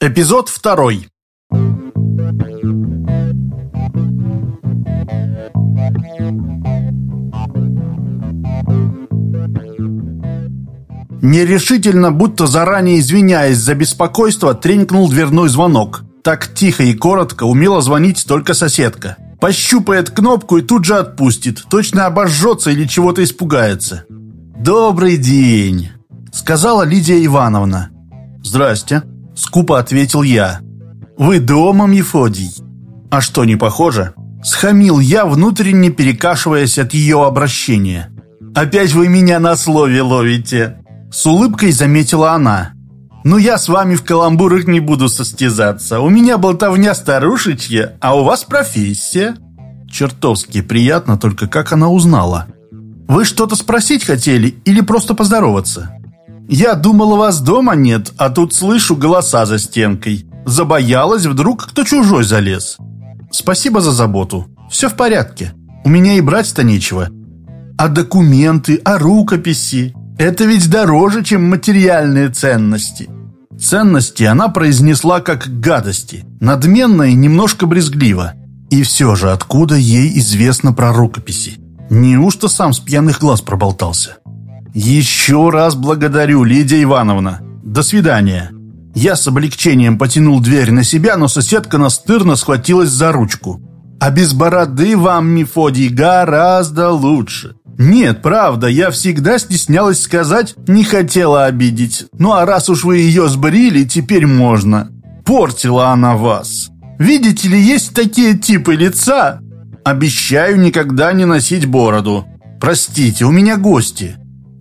Эпизод второй. Нерешительно, будто заранее извиняясь за беспокойство, тренькнул дверной звонок. Так тихо и коротко умела звонить только соседка. Пощупает кнопку и тут же отпустит. Точно обожжется или чего-то испугается. «Добрый день», — сказала Лидия Ивановна. «Здрасте», — скупо ответил я. «Вы дома, Мефодий?» «А что, не похоже?» Схамил я, внутренне перекашиваясь от ее обращения. «Опять вы меня на слове ловите!» С улыбкой заметила она. «Ну я с вами в каламбурах не буду состязаться. У меня болтовня старушечья, а у вас профессия». Чертовски приятно только, как она узнала. «Вы что-то спросить хотели или просто поздороваться?» «Я думала, вас дома нет, а тут слышу голоса за стенкой. Забоялась, вдруг кто чужой залез». «Спасибо за заботу. Все в порядке. У меня и брать-то нечего. А документы, а рукописи? Это ведь дороже, чем материальные ценности». Ценности она произнесла как гадости, надменно и немножко брезгливо. И все же, откуда ей известно про рукописи? Неужто сам с пьяных глаз проболтался? «Еще раз благодарю, Лидия Ивановна. До свидания». Я с облегчением потянул дверь на себя, но соседка настырно схватилась за ручку. «А без бороды вам, Мефодий, гораздо лучше». «Нет, правда, я всегда стеснялась сказать, не хотела обидеть. Ну а раз уж вы ее сбрили, теперь можно. Портила она вас. Видите ли, есть такие типы лица. Обещаю никогда не носить бороду. Простите, у меня гости».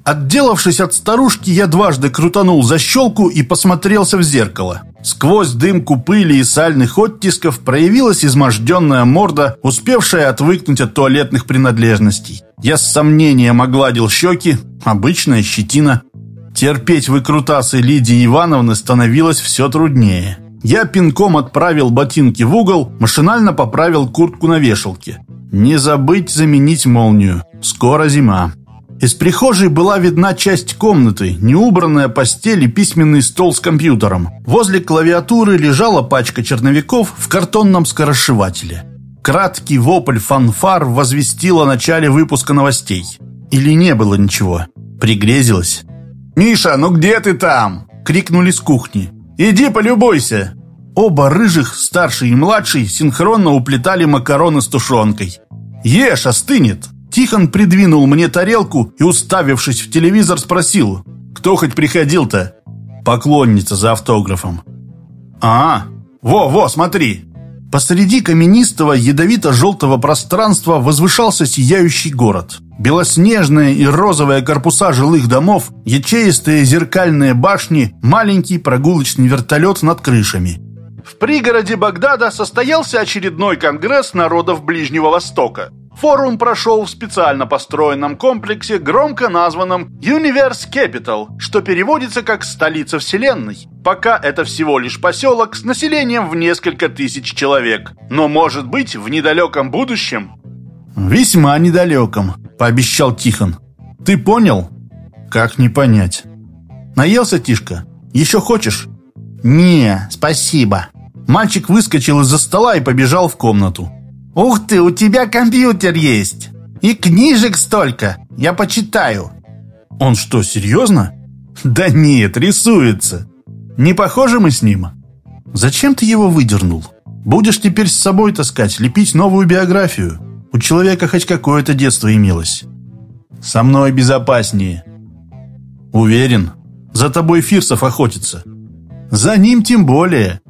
Отделавшись от старушки, я дважды крутанул защелку и посмотрелся в зеркало. Сквозь дымку пыли и сальных оттисков проявилась изможденная морда, успевшая отвыкнуть от туалетных принадлежностей. Я с сомнением огладил щеки, обычная щетина. Терпеть выкрутасы Лидии Ивановны становилось все труднее. Я пинком отправил ботинки в угол, машинально поправил куртку на вешалке. Не забыть заменить молнию. Скоро зима. Из прихожей была видна часть комнаты, неубранная постель и письменный стол с компьютером. Возле клавиатуры лежала пачка черновиков в картонном скоросшивателе. Краткий вопль фанфар возвестил о начале выпуска новостей. Или не было ничего. Пригрезилось. «Миша, ну где ты там?» — крикнули с кухни. «Иди полюбуйся!» Оба рыжих, старший и младший, синхронно уплетали макароны с тушенкой. «Ешь, остынет!» Тихон придвинул мне тарелку и, уставившись в телевизор, спросил, «Кто хоть приходил-то?» «Поклонница за автографом». «А, во-во, смотри!» Посреди каменистого, ядовито-желтого пространства возвышался сияющий город. Белоснежные и розовые корпуса жилых домов, ячеистые зеркальные башни, маленький прогулочный вертолет над крышами. В пригороде Багдада состоялся очередной конгресс народов Ближнего Востока. Форум прошел в специально построенном комплексе, громко названном Universe Capital, что переводится как «столица Вселенной». Пока это всего лишь поселок с населением в несколько тысяч человек. Но, может быть, в недалеком будущем... «Весьма недалеком», — пообещал Тихон. «Ты понял?» «Как не понять?» «Наелся, Тишка? Еще хочешь?» «Не, спасибо». Мальчик выскочил из-за стола и побежал в комнату. «Ух ты, у тебя компьютер есть! И книжек столько! Я почитаю!» «Он что, серьезно?» «Да нет, рисуется! Не похожи мы с ним?» «Зачем ты его выдернул? Будешь теперь с собой таскать, лепить новую биографию. У человека хоть какое-то детство имелось». «Со мной безопаснее». «Уверен, за тобой Фирсов охотится». «За ним тем более».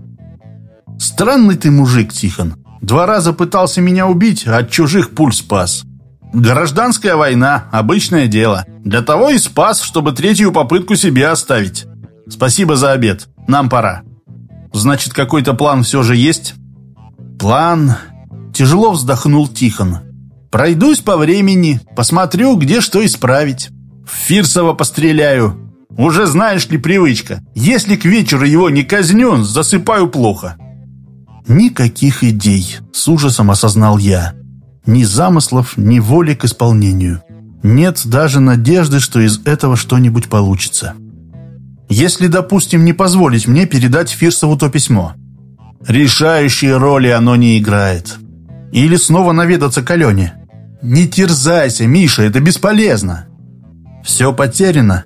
«Странный ты мужик, Тихон. Два раза пытался меня убить, а от чужих пуль спас. Гражданская война – обычное дело. Для того и спас, чтобы третью попытку себе оставить. Спасибо за обед. Нам пора. Значит, какой-то план все же есть? План... Тяжело вздохнул Тихон. Пройдусь по времени, посмотрю, где что исправить. В Фирсова постреляю. Уже знаешь ли привычка. Если к вечеру его не казнен, засыпаю плохо. Никаких идей, с ужасом осознал я. Ни замыслов, ни воли к исполнению. Нет даже надежды, что из этого что-нибудь получится. Если, допустим, не позволить мне передать Фирсову то письмо. Решающей роли оно не играет. Или снова наведаться к Алене. Не терзайся, Миша, это бесполезно. Все потеряно.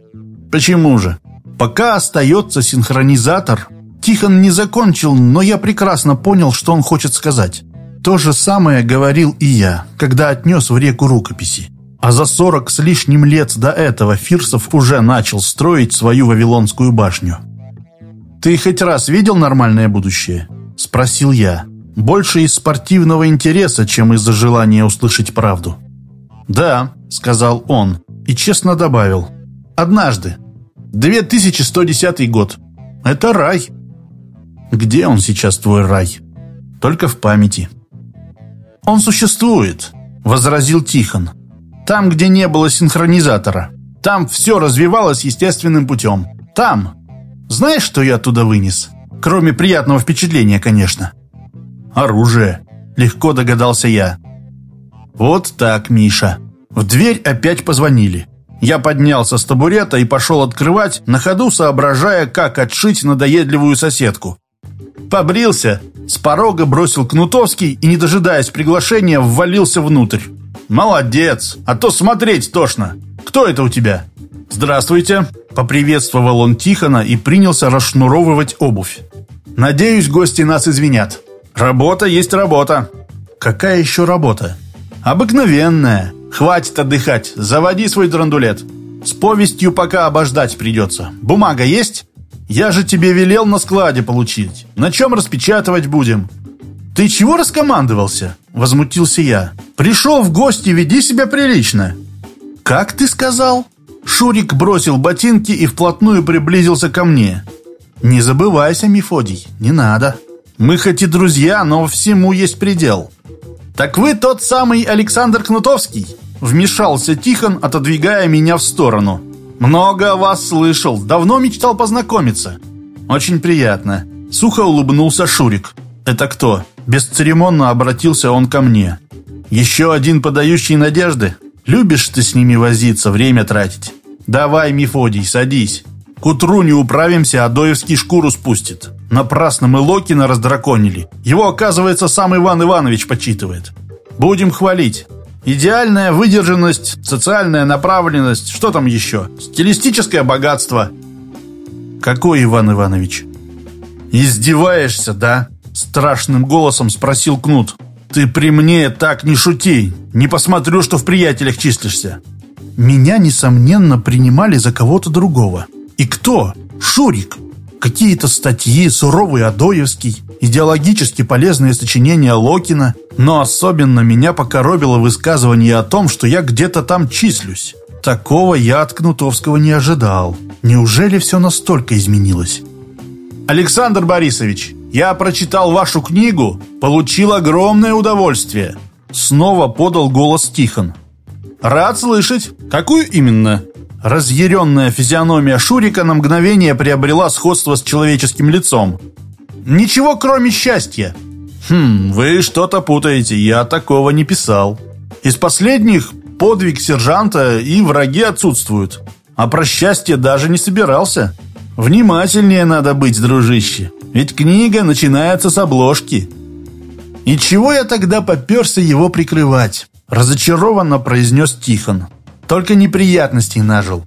Почему же? Пока остается синхронизатор, Тихон не закончил, но я прекрасно понял, что он хочет сказать. То же самое говорил и я, когда отнес в реку рукописи. А за сорок с лишним лет до этого Фирсов уже начал строить свою Вавилонскую башню. «Ты хоть раз видел нормальное будущее?» – спросил я. Больше из спортивного интереса, чем из-за желания услышать правду. «Да», – сказал он, и честно добавил. «Однажды. 2110 год. Это рай». «Где он сейчас, твой рай?» «Только в памяти». «Он существует», – возразил Тихон. Там, где не было синхронизатора. Там все развивалось естественным путем. Там. Знаешь, что я оттуда вынес? Кроме приятного впечатления, конечно. Оружие. Легко догадался я. Вот так, Миша. В дверь опять позвонили. Я поднялся с табурета и пошел открывать, на ходу соображая, как отшить надоедливую соседку. Побрился, с порога бросил Кнутовский и, не дожидаясь приглашения, ввалился внутрь. «Молодец! А то смотреть тошно! Кто это у тебя?» «Здравствуйте!» – поприветствовал он Тихона и принялся расшнуровывать обувь. «Надеюсь, гости нас извинят. Работа есть работа». «Какая еще работа?» «Обыкновенная. Хватит отдыхать. Заводи свой драндулет. С повестью пока обождать придется. Бумага есть?» «Я же тебе велел на складе получить. На чем распечатывать будем?» «Ты чего раскомандовался?» – возмутился я. «Пришел в гости, веди себя прилично». «Как ты сказал?» Шурик бросил ботинки и вплотную приблизился ко мне. «Не забывайся, Мефодий, не надо. Мы хоть и друзья, но всему есть предел». «Так вы тот самый Александр Кнутовский?» Вмешался Тихон, отодвигая меня в сторону. «Много вас слышал, давно мечтал познакомиться». «Очень приятно». Сухо улыбнулся Шурик. «Это кто?» Бесцеремонно обратился он ко мне. «Еще один подающий надежды? Любишь ты с ними возиться, время тратить? Давай, Мефодий, садись. К утру не управимся, а Доевский шкуру спустит. Напрасно мы Локина раздраконили. Его, оказывается, сам Иван Иванович почитывает. Будем хвалить. Идеальная выдержанность, социальная направленность, что там еще? Стилистическое богатство. Какой Иван Иванович? Издеваешься, да? Страшным голосом спросил Кнут. «Ты при мне так не шути. Не посмотрю, что в приятелях числишься». Меня, несомненно, принимали за кого-то другого. И кто? Шурик. Какие-то статьи, суровый Адоевский, идеологически полезные сочинения Локина. Но особенно меня покоробило высказывание о том, что я где-то там числюсь. Такого я от Кнутовского не ожидал. Неужели все настолько изменилось? «Александр Борисович, я прочитал вашу книгу, получил огромное удовольствие. Снова подал голос Тихон. Рад слышать. Какую именно? Разъяренная физиономия Шурика на мгновение приобрела сходство с человеческим лицом. Ничего, кроме счастья. Хм, вы что-то путаете, я такого не писал. Из последних подвиг сержанта и враги отсутствуют. А про счастье даже не собирался. Внимательнее надо быть, дружище. Ведь книга начинается с обложки. И чего я тогда поперся его прикрывать? Разочарованно произнес Тихон. Только неприятностей нажил.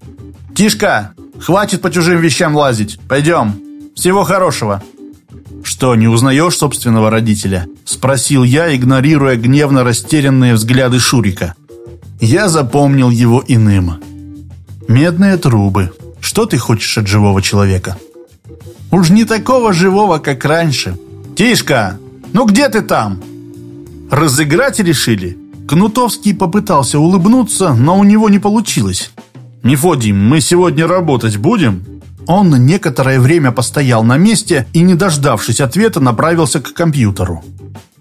Тишка, хватит по чужим вещам лазить. Пойдем. Всего хорошего. «Что, не узнаешь собственного родителя?» Спросил я, игнорируя гневно растерянные взгляды Шурика. Я запомнил его иным. «Медные трубы. Что ты хочешь от живого человека?» Уж не такого живого, как раньше. Тишка, ну где ты там? Разыграть решили? Кнутовский попытался улыбнуться, но у него не получилось. «Мефодий, мы сегодня работать будем?» Он некоторое время постоял на месте и, не дождавшись ответа, направился к компьютеру.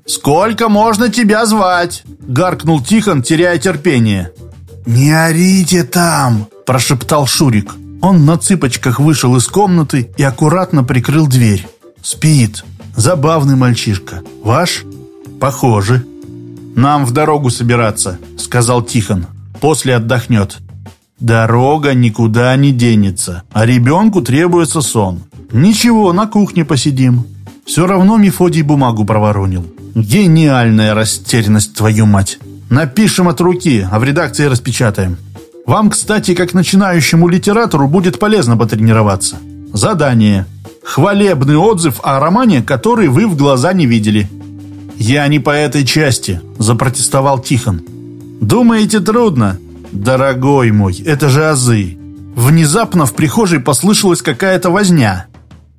«Сколько можно тебя звать?» – гаркнул Тихон, теряя терпение. «Не орите там!» – прошептал Шурик. Он на цыпочках вышел из комнаты и аккуратно прикрыл дверь. «Спит. Забавный мальчишка. Ваш?» «Похоже». «Нам в дорогу собираться», — сказал Тихон. «После отдохнет». Дорога никуда не денется, а ребенку требуется сон. Ничего, на кухне посидим. Все равно Мефодий бумагу проворонил. Гениальная растерянность, твою мать. Напишем от руки, а в редакции распечатаем. Вам, кстати, как начинающему литератору, будет полезно потренироваться. Задание. Хвалебный отзыв о романе, который вы в глаза не видели. «Я не по этой части», – запротестовал Тихон. «Думаете, трудно? Дорогой мой, это же азы». Внезапно в прихожей послышалась какая-то возня.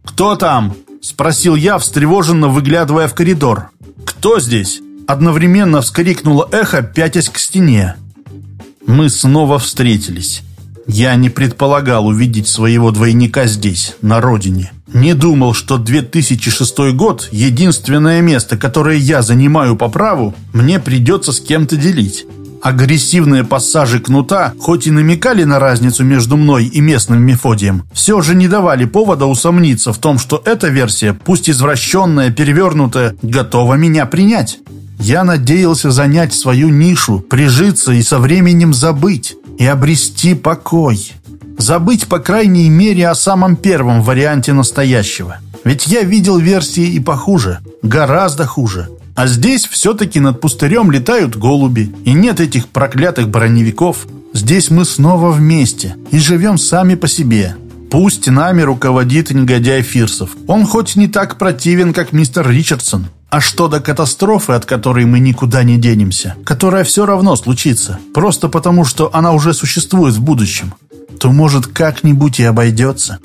«Кто там?» – спросил я, встревоженно выглядывая в коридор. «Кто здесь?» – одновременно вскрикнуло эхо, пятясь к стене. Мы снова встретились. Я не предполагал увидеть своего двойника здесь, на родине. Не думал, что 2006 год – единственное место, которое я занимаю по праву, мне придется с кем-то делить. Агрессивные пассажи кнута, хоть и намекали на разницу между мной и местным Мефодием, все же не давали повода усомниться в том, что эта версия, пусть извращенная, перевернутая, готова меня принять. Я надеялся занять свою нишу, прижиться и со временем забыть, и обрести покой. Забыть, по крайней мере, о самом первом варианте настоящего. Ведь я видел версии и похуже, гораздо хуже. А здесь все-таки над пустырем летают голуби, и нет этих проклятых броневиков. Здесь мы снова вместе и живем сами по себе. Пусть нами руководит негодяй Фирсов. Он хоть не так противен, как мистер Ричардсон, а что до катастрофы, от которой мы никуда не денемся, которая все равно случится, просто потому, что она уже существует в будущем, то, может, как-нибудь и обойдется.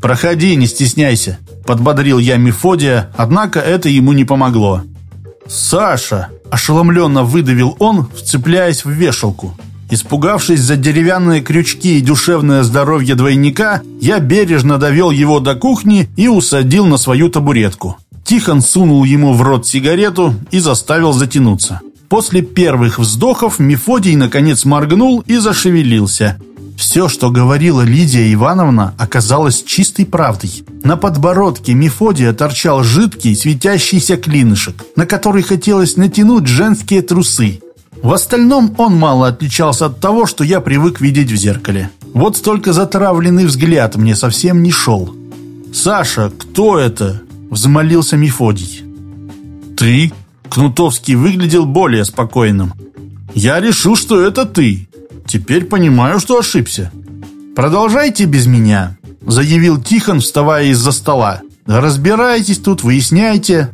«Проходи, не стесняйся», — подбодрил я Мефодия, однако это ему не помогло. «Саша!» – ошеломленно выдавил он, вцепляясь в вешалку. Испугавшись за деревянные крючки и душевное здоровье двойника, я бережно довел его до кухни и усадил на свою табуретку. Тихон сунул ему в рот сигарету и заставил затянуться. После первых вздохов Мефодий наконец моргнул и зашевелился. Все, что говорила Лидия Ивановна, оказалось чистой правдой. На подбородке Мефодия торчал жидкий светящийся клинышек, на который хотелось натянуть женские трусы. В остальном он мало отличался от того, что я привык видеть в зеркале. Вот только затравленный взгляд мне совсем не шел. «Саша, кто это?» Взмолился Мефодий. «Ты?» Кнутовский выглядел более спокойным. «Я решил, что это ты. Теперь понимаю, что ошибся». «Продолжайте без меня», — заявил Тихон, вставая из-за стола. «Разбирайтесь тут, выясняйте».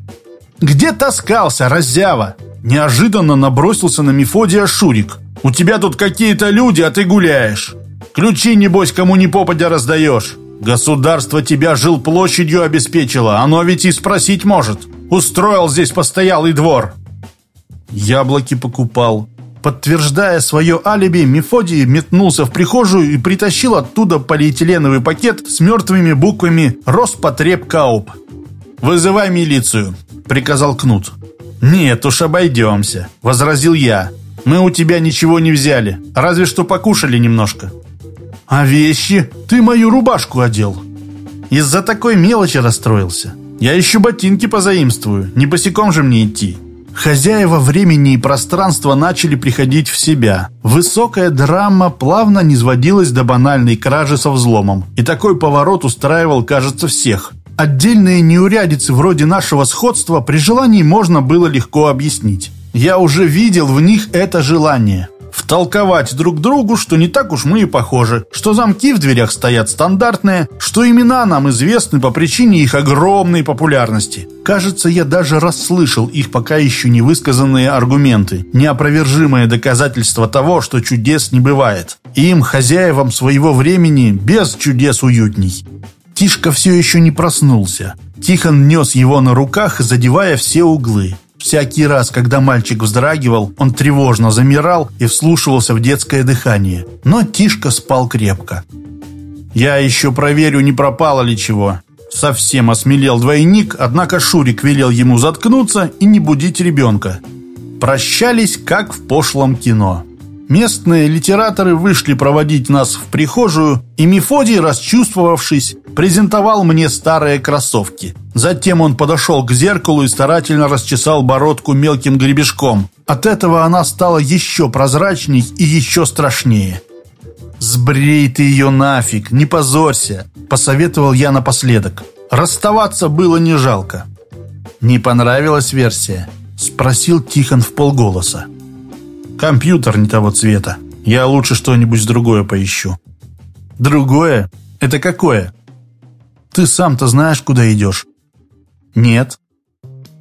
«Где таскался, раззява?» Неожиданно набросился на Мефодия Шурик. «У тебя тут какие-то люди, а ты гуляешь. Ключи, небось, кому не попадя раздаешь». Государство тебя жил площадью обеспечило, оно ведь и спросить может. Устроил здесь постоялый двор. Яблоки покупал. Подтверждая свое алиби, Мефодий метнулся в прихожую и притащил оттуда полиэтиленовый пакет с мертвыми буквами «Роспотребкауп». «Вызывай милицию», — приказал Кнут. «Нет уж, обойдемся», — возразил я. «Мы у тебя ничего не взяли, разве что покушали немножко». «А вещи? Ты мою рубашку одел!» «Из-за такой мелочи расстроился. Я еще ботинки позаимствую, не босиком же мне идти». Хозяева времени и пространства начали приходить в себя. Высокая драма плавно низводилась до банальной кражи со взломом. И такой поворот устраивал, кажется, всех. Отдельные неурядицы вроде нашего сходства при желании можно было легко объяснить. Я уже видел в них это желание втолковать друг другу, что не так уж мы и похожи, что замки в дверях стоят стандартные, что имена нам известны по причине их огромной популярности. Кажется, я даже расслышал их пока еще не высказанные аргументы, неопровержимое доказательство того, что чудес не бывает. Им, хозяевам своего времени, без чудес уютней. Тишка все еще не проснулся. Тихон нес его на руках, задевая все углы. Всякий раз, когда мальчик вздрагивал, он тревожно замирал и вслушивался в детское дыхание. Но Тишка спал крепко. «Я еще проверю, не пропало ли чего». Совсем осмелел двойник, однако Шурик велел ему заткнуться и не будить ребенка. Прощались, как в пошлом кино. Местные литераторы вышли проводить нас в прихожую, и Мефодий, расчувствовавшись, презентовал мне старые кроссовки. Затем он подошел к зеркалу и старательно расчесал бородку мелким гребешком. От этого она стала еще прозрачней и еще страшнее. «Сбрей ты ее нафиг, не позорься», — посоветовал я напоследок. Расставаться было не жалко. «Не понравилась версия?» — спросил Тихон в полголоса. «Компьютер не того цвета. Я лучше что-нибудь другое поищу». «Другое? Это какое?» «Ты сам-то знаешь, куда идешь?» «Нет».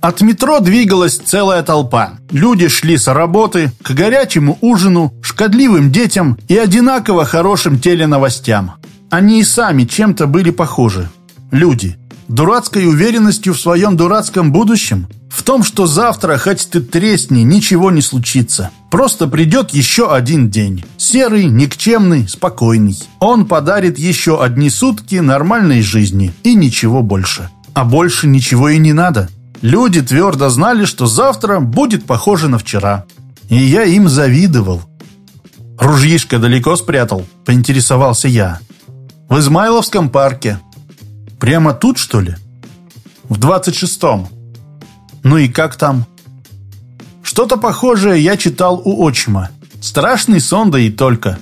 От метро двигалась целая толпа. Люди шли с работы к горячему ужину, шкодливым детям и одинаково хорошим теленовостям. Они и сами чем-то были похожи. Люди. Дурацкой уверенностью в своем дурацком будущем. В том, что завтра, хоть ты тресни, ничего не случится. Просто придет еще один день. Серый, никчемный, спокойный. Он подарит еще одни сутки нормальной жизни. И ничего больше. А больше ничего и не надо. Люди твердо знали, что завтра будет похоже на вчера. И я им завидовал. «Ружьишко далеко спрятал?» – поинтересовался я. «В Измайловском парке». «Прямо тут, что ли?» «В двадцать шестом». «Ну и как там?» «Что-то похожее я читал у отчима. Страшный сон, да и только».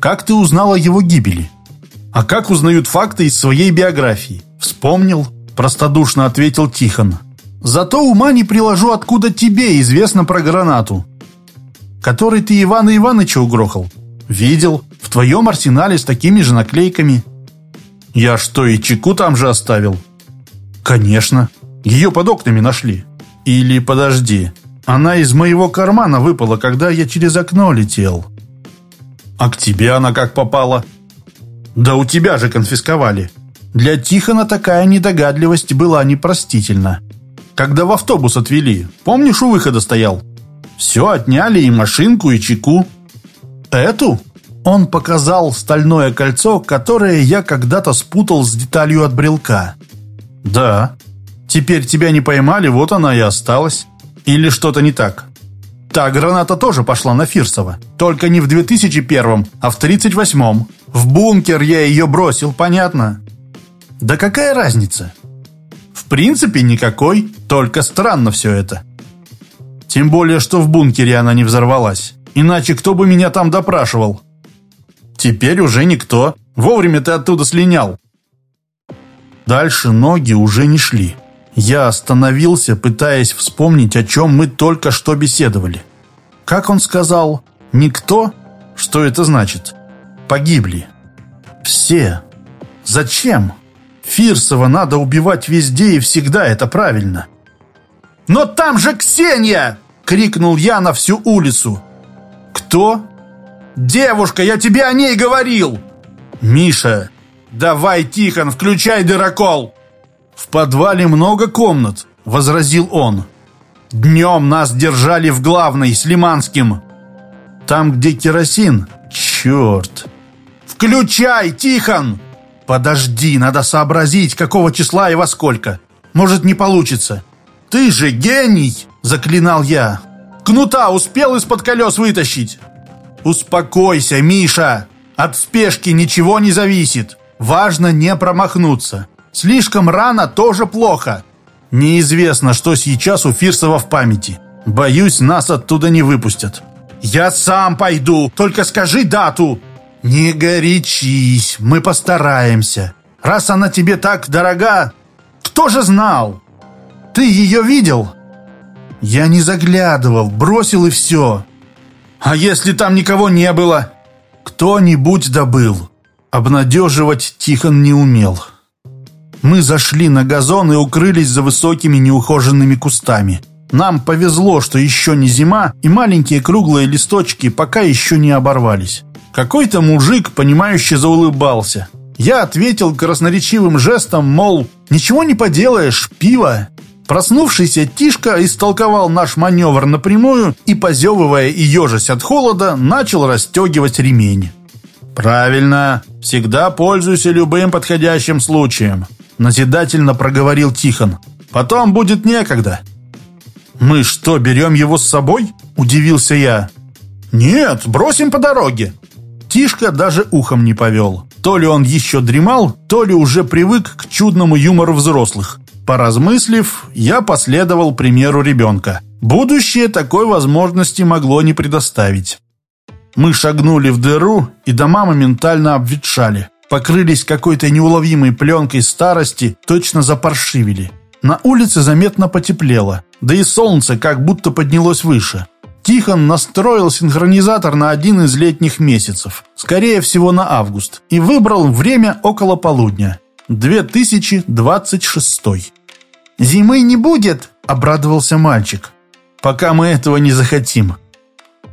«Как ты узнал о его гибели?» «А как узнают факты из своей биографии?» «Вспомнил», – простодушно ответил Тихон. Зато ума не приложу, откуда тебе известно про гранату. Который ты Ивана Ивановича угрохал. Видел. В твоем арсенале с такими же наклейками. Я что, и чеку там же оставил? Конечно. Ее под окнами нашли. Или, подожди, она из моего кармана выпала, когда я через окно летел. А к тебе она как попала? Да у тебя же конфисковали. Для Тихона такая недогадливость была непростительна когда в автобус отвели. Помнишь, у выхода стоял? Все отняли, и машинку, и чеку. Эту? Он показал стальное кольцо, которое я когда-то спутал с деталью от брелка. Да. Теперь тебя не поймали, вот она и осталась. Или что-то не так? Та граната тоже пошла на Фирсова. Только не в 2001, а в 38-м. В бункер я ее бросил, понятно? Да какая разница? В принципе, никакой, только странно все это. Тем более, что в бункере она не взорвалась. Иначе кто бы меня там допрашивал? Теперь уже никто. Вовремя ты оттуда слинял. Дальше ноги уже не шли. Я остановился, пытаясь вспомнить, о чем мы только что беседовали. Как он сказал? Никто? Что это значит? Погибли. Все. Зачем? Фирсова надо убивать везде и всегда, это правильно. «Но там же Ксения!» — крикнул я на всю улицу. «Кто?» «Девушка, я тебе о ней говорил!» «Миша, давай, Тихон, включай дырокол!» «В подвале много комнат», — возразил он. «Днем нас держали в главной, с Лиманским. Там, где керосин? Черт!» «Включай, Тихон!» «Подожди, надо сообразить, какого числа и во сколько. Может, не получится». «Ты же гений!» – заклинал я. «Кнута успел из-под колес вытащить?» «Успокойся, Миша! От спешки ничего не зависит. Важно не промахнуться. Слишком рано тоже плохо. Неизвестно, что сейчас у Фирсова в памяти. Боюсь, нас оттуда не выпустят». «Я сам пойду, только скажи дату!» «Не горячись, мы постараемся. Раз она тебе так дорога, кто же знал? Ты ее видел?» «Я не заглядывал, бросил и все». «А если там никого не было?» «Кто-нибудь добыл». Обнадеживать Тихон не умел. Мы зашли на газон и укрылись за высокими неухоженными кустами. Нам повезло, что еще не зима, и маленькие круглые листочки пока еще не оборвались. Какой-то мужик, понимающе заулыбался. Я ответил красноречивым жестом, мол, ничего не поделаешь, пиво. Проснувшийся Тишка истолковал наш маневр напрямую и, позевывая и ежась от холода, начал расстегивать ремень. «Правильно, всегда пользуйся любым подходящим случаем», назидательно проговорил Тихон. «Потом будет некогда». «Мы что, берем его с собой?» – удивился я. «Нет, бросим по дороге. Тишка даже ухом не повел. То ли он еще дремал, то ли уже привык к чудному юмору взрослых. Поразмыслив, я последовал примеру ребенка. Будущее такой возможности могло не предоставить. Мы шагнули в дыру, и дома моментально обветшали. Покрылись какой-то неуловимой пленкой старости, точно запаршивили. На улице заметно потеплело, да и солнце как будто поднялось выше. Тихон настроил синхронизатор на один из летних месяцев, скорее всего на август, и выбрал время около полудня. 2026. «Зимы не будет!» – обрадовался мальчик. «Пока мы этого не захотим».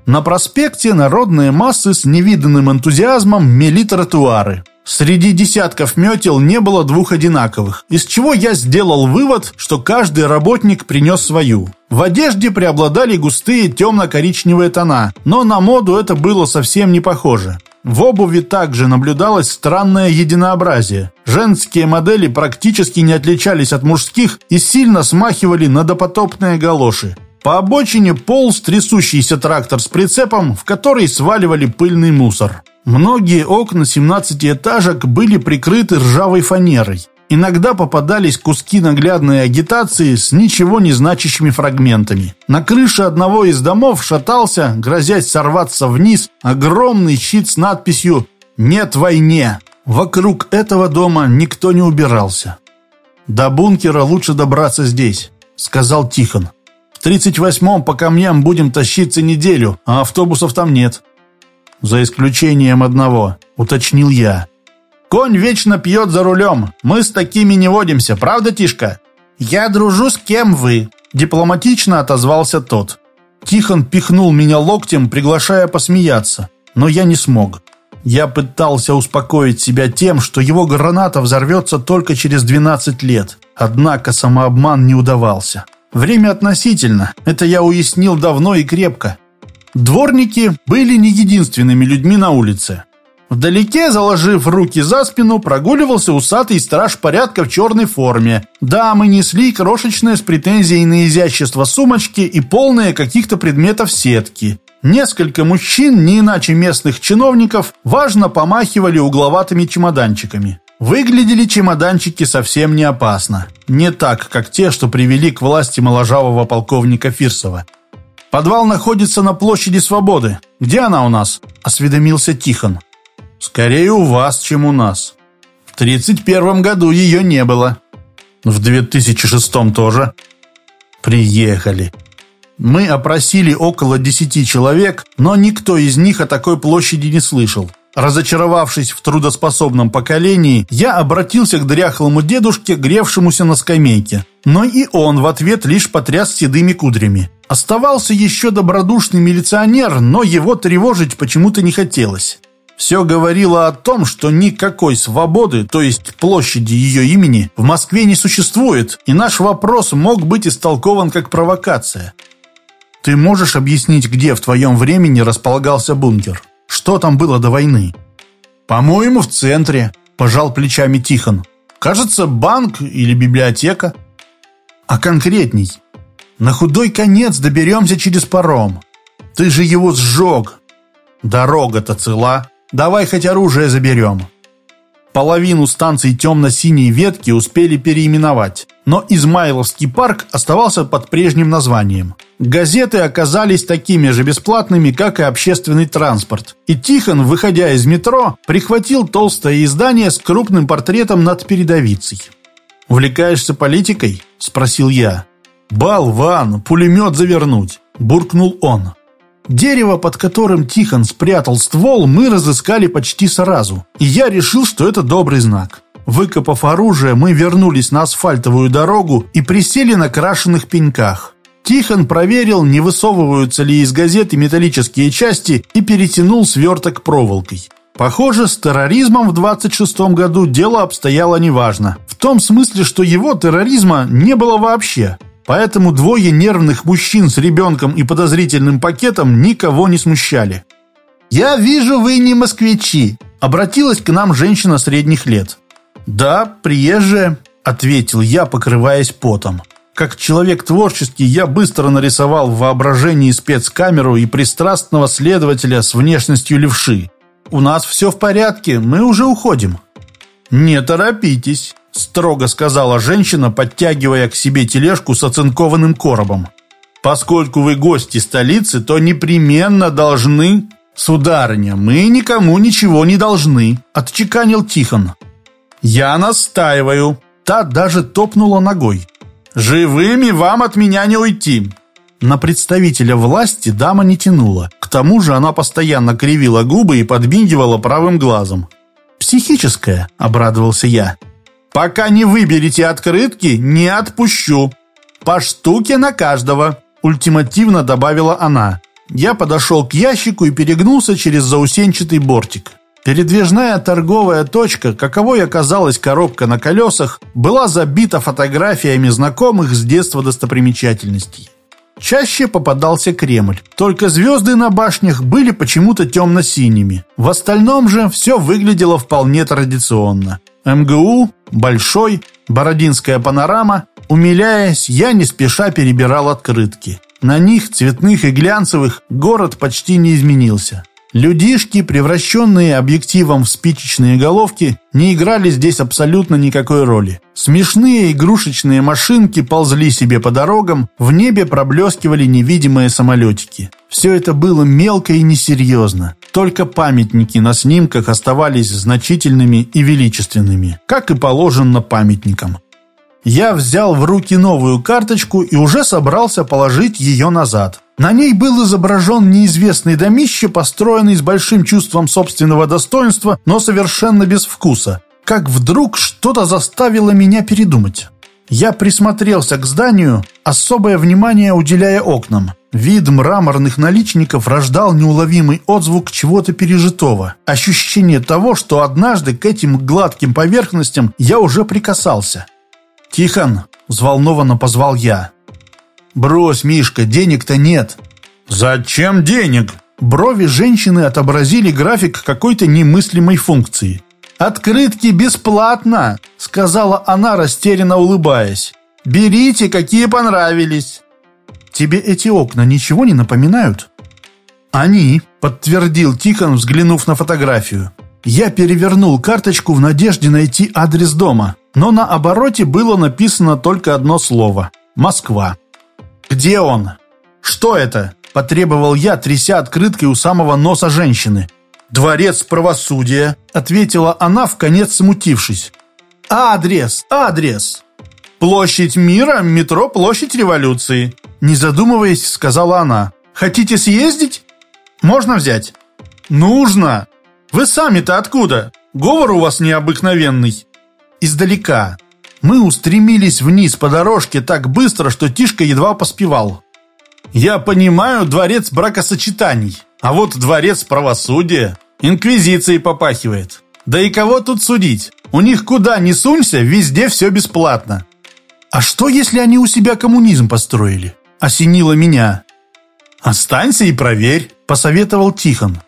На проспекте народные массы с невиданным энтузиазмом мели тротуары. Среди десятков метел не было двух одинаковых, из чего я сделал вывод, что каждый работник принес свою. В одежде преобладали густые темно-коричневые тона, но на моду это было совсем не похоже. В обуви также наблюдалось странное единообразие. Женские модели практически не отличались от мужских и сильно смахивали на допотопные галоши. По обочине полз трясущийся трактор с прицепом, в который сваливали пыльный мусор. Многие окна 17-этажек были прикрыты ржавой фанерой. Иногда попадались куски наглядной агитации с ничего не значащими фрагментами. На крыше одного из домов шатался, грозясь сорваться вниз, огромный щит с надписью «Нет войне». Вокруг этого дома никто не убирался. «До бункера лучше добраться здесь», — сказал Тихон. «В 38-м по камням будем тащиться неделю, а автобусов там нет». «За исключением одного», — уточнил я. «Конь вечно пьет за рулем. Мы с такими не водимся, правда, Тишка?» «Я дружу с кем вы?» — дипломатично отозвался тот. Тихон пихнул меня локтем, приглашая посмеяться, но я не смог. Я пытался успокоить себя тем, что его граната взорвется только через 12 лет. Однако самообман не удавался. Время относительно, это я уяснил давно и крепко. Дворники были не единственными людьми на улице. Вдалеке, заложив руки за спину, прогуливался усатый страж порядка в черной форме. Дамы несли крошечные с претензией на изящество сумочки и полные каких-то предметов сетки. Несколько мужчин, не иначе местных чиновников, важно помахивали угловатыми чемоданчиками. Выглядели чемоданчики совсем не опасно. Не так, как те, что привели к власти моложавого полковника Фирсова. «Подвал находится на площади Свободы. Где она у нас?» – осведомился Тихон. «Скорее у вас, чем у нас. В 31 году ее не было. В 2006 тоже. Приехали. Мы опросили около 10 человек, но никто из них о такой площади не слышал. Разочаровавшись в трудоспособном поколении, я обратился к дряхлому дедушке, гревшемуся на скамейке. Но и он в ответ лишь потряс седыми кудрями. Оставался еще добродушный милиционер, но его тревожить почему-то не хотелось. Все говорило о том, что никакой свободы, то есть площади ее имени, в Москве не существует, и наш вопрос мог быть истолкован как провокация. Ты можешь объяснить, где в твоем времени располагался бункер? Что там было до войны? По-моему, в центре, пожал плечами Тихон. Кажется, банк или библиотека. А конкретней? На худой конец доберемся через паром. Ты же его сжег. Дорога-то цела. Давай хоть оружие заберем. Половину станций темно-синей ветки успели переименовать, но Измайловский парк оставался под прежним названием. Газеты оказались такими же бесплатными, как и общественный транспорт. И Тихон, выходя из метро, прихватил толстое издание с крупным портретом над передовицей. «Увлекаешься политикой?» – спросил я. «Болван, пулемет завернуть!» – буркнул он. Дерево, под которым Тихон спрятал ствол, мы разыскали почти сразу, и я решил, что это добрый знак. Выкопав оружие, мы вернулись на асфальтовую дорогу и присели на крашенных пеньках. Тихон проверил, не высовываются ли из газеты металлические части и перетянул сверток проволокой. Похоже, с терроризмом в 26 году дело обстояло неважно. В том смысле, что его терроризма не было вообще. Поэтому двое нервных мужчин с ребенком и подозрительным пакетом никого не смущали. «Я вижу, вы не москвичи», — обратилась к нам женщина средних лет. «Да, приезжая», — ответил я, покрываясь потом. Как человек творческий, я быстро нарисовал в воображении спецкамеру и пристрастного следователя с внешностью левши. «У нас все в порядке, мы уже уходим». «Не торопитесь», строго сказала женщина, подтягивая к себе тележку с оцинкованным коробом. Поскольку вы гости столицы, то непременно должны «Сударыня, мы никому ничего не должны», — отчеканил Тихон. «Я настаиваю». Та даже топнула ногой. «Живыми вам от меня не уйти». На представителя власти дама не тянула. К тому же она постоянно кривила губы и подмигивала правым глазом. «Психическая», — обрадовался я. «Пока не выберете открытки, не отпущу. По штуке на каждого», — ультимативно добавила она. Я подошел к ящику и перегнулся через заусенчатый бортик. Передвижная торговая точка, каковой оказалась коробка на колесах, была забита фотографиями знакомых с детства достопримечательностей. Чаще попадался Кремль. Только звезды на башнях были почему-то темно-синими. В остальном же все выглядело вполне традиционно. МГУ, Большой, Бородинская панорама. Умиляясь, я не спеша перебирал открытки. На них, цветных и глянцевых, город почти не изменился. Людишки, превращенные объективом в спичечные головки, не играли здесь абсолютно никакой роли. Смешные игрушечные машинки ползли себе по дорогам, в небе проблескивали невидимые самолетики. Все это было мелко и несерьезно. Только памятники на снимках оставались значительными и величественными, как и положено памятникам. Я взял в руки новую карточку и уже собрался положить ее назад. На ней был изображен неизвестный домище, построенный с большим чувством собственного достоинства, но совершенно без вкуса. Как вдруг что-то заставило меня передумать. Я присмотрелся к зданию, особое внимание уделяя окнам. Вид мраморных наличников рождал неуловимый отзвук чего-то пережитого. Ощущение того, что однажды к этим гладким поверхностям я уже прикасался. «Тихон!» – взволнованно позвал я. «Брось, Мишка, денег-то нет». «Зачем денег?» Брови женщины отобразили график какой-то немыслимой функции. «Открытки бесплатно!» — сказала она, растерянно улыбаясь. «Берите, какие понравились!» «Тебе эти окна ничего не напоминают?» «Они», — подтвердил Тихон, взглянув на фотографию. Я перевернул карточку в надежде найти адрес дома, но на обороте было написано только одно слово — «Москва». «Где он?» «Что это?» – потребовал я, тряся открыткой у самого носа женщины. «Дворец правосудия», – ответила она, в конец смутившись. «Адрес! Адрес!» «Площадь мира, метро Площадь революции», – не задумываясь, сказала она. «Хотите съездить?» «Можно взять?» «Нужно! Вы сами-то откуда? Говор у вас необыкновенный». «Издалека. Мы устремились вниз по дорожке так быстро, что Тишка едва поспевал. Я понимаю дворец бракосочетаний, а вот дворец правосудия инквизицией попахивает. Да и кого тут судить? У них куда ни сунься, везде все бесплатно. А что, если они у себя коммунизм построили? Осенило меня. Останься и проверь, посоветовал Тихон.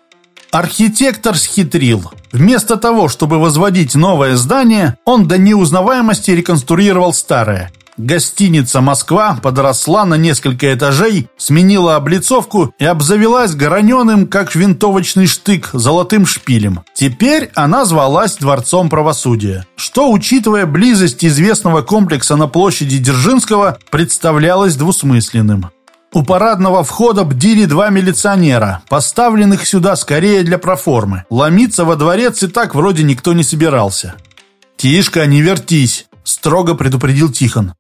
Архитектор схитрил. Вместо того, чтобы возводить новое здание, он до неузнаваемости реконструировал старое. Гостиница «Москва» подросла на несколько этажей, сменила облицовку и обзавелась граненым, как винтовочный штык, золотым шпилем. Теперь она звалась Дворцом правосудия, что, учитывая близость известного комплекса на площади Дзержинского, представлялось двусмысленным. У парадного входа бдили два милиционера, поставленных сюда скорее для проформы. Ломиться во дворец и так вроде никто не собирался. «Тишка, не вертись!» – строго предупредил Тихон.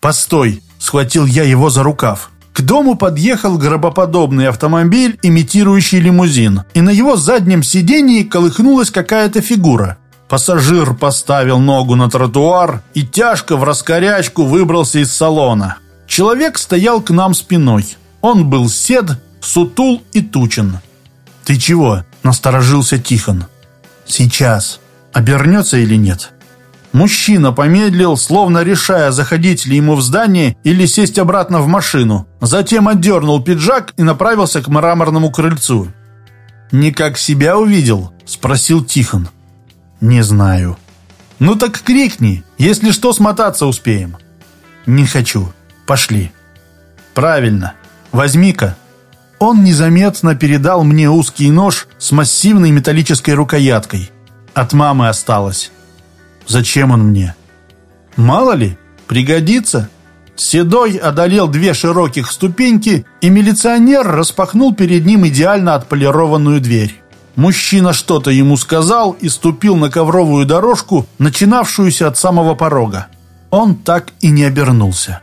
«Постой!» – схватил я его за рукав. К дому подъехал гробоподобный автомобиль, имитирующий лимузин, и на его заднем сидении колыхнулась какая-то фигура. Пассажир поставил ногу на тротуар и тяжко в раскорячку выбрался из салона. Человек стоял к нам спиной. Он был сед, сутул и тучен. «Ты чего?» – насторожился Тихон. «Сейчас. Обернется или нет?» Мужчина помедлил, словно решая, заходить ли ему в здание или сесть обратно в машину. Затем отдернул пиджак и направился к мраморному крыльцу. «Не как себя увидел?» – спросил Тихон. «Не знаю». «Ну так крикни, если что, смотаться успеем». «Не хочу. Пошли. Правильно. Возьми-ка. Он незаметно передал мне узкий нож с массивной металлической рукояткой. От мамы осталось. Зачем он мне? Мало ли, пригодится. Седой одолел две широких ступеньки, и милиционер распахнул перед ним идеально отполированную дверь. Мужчина что-то ему сказал и ступил на ковровую дорожку, начинавшуюся от самого порога. Он так и не обернулся.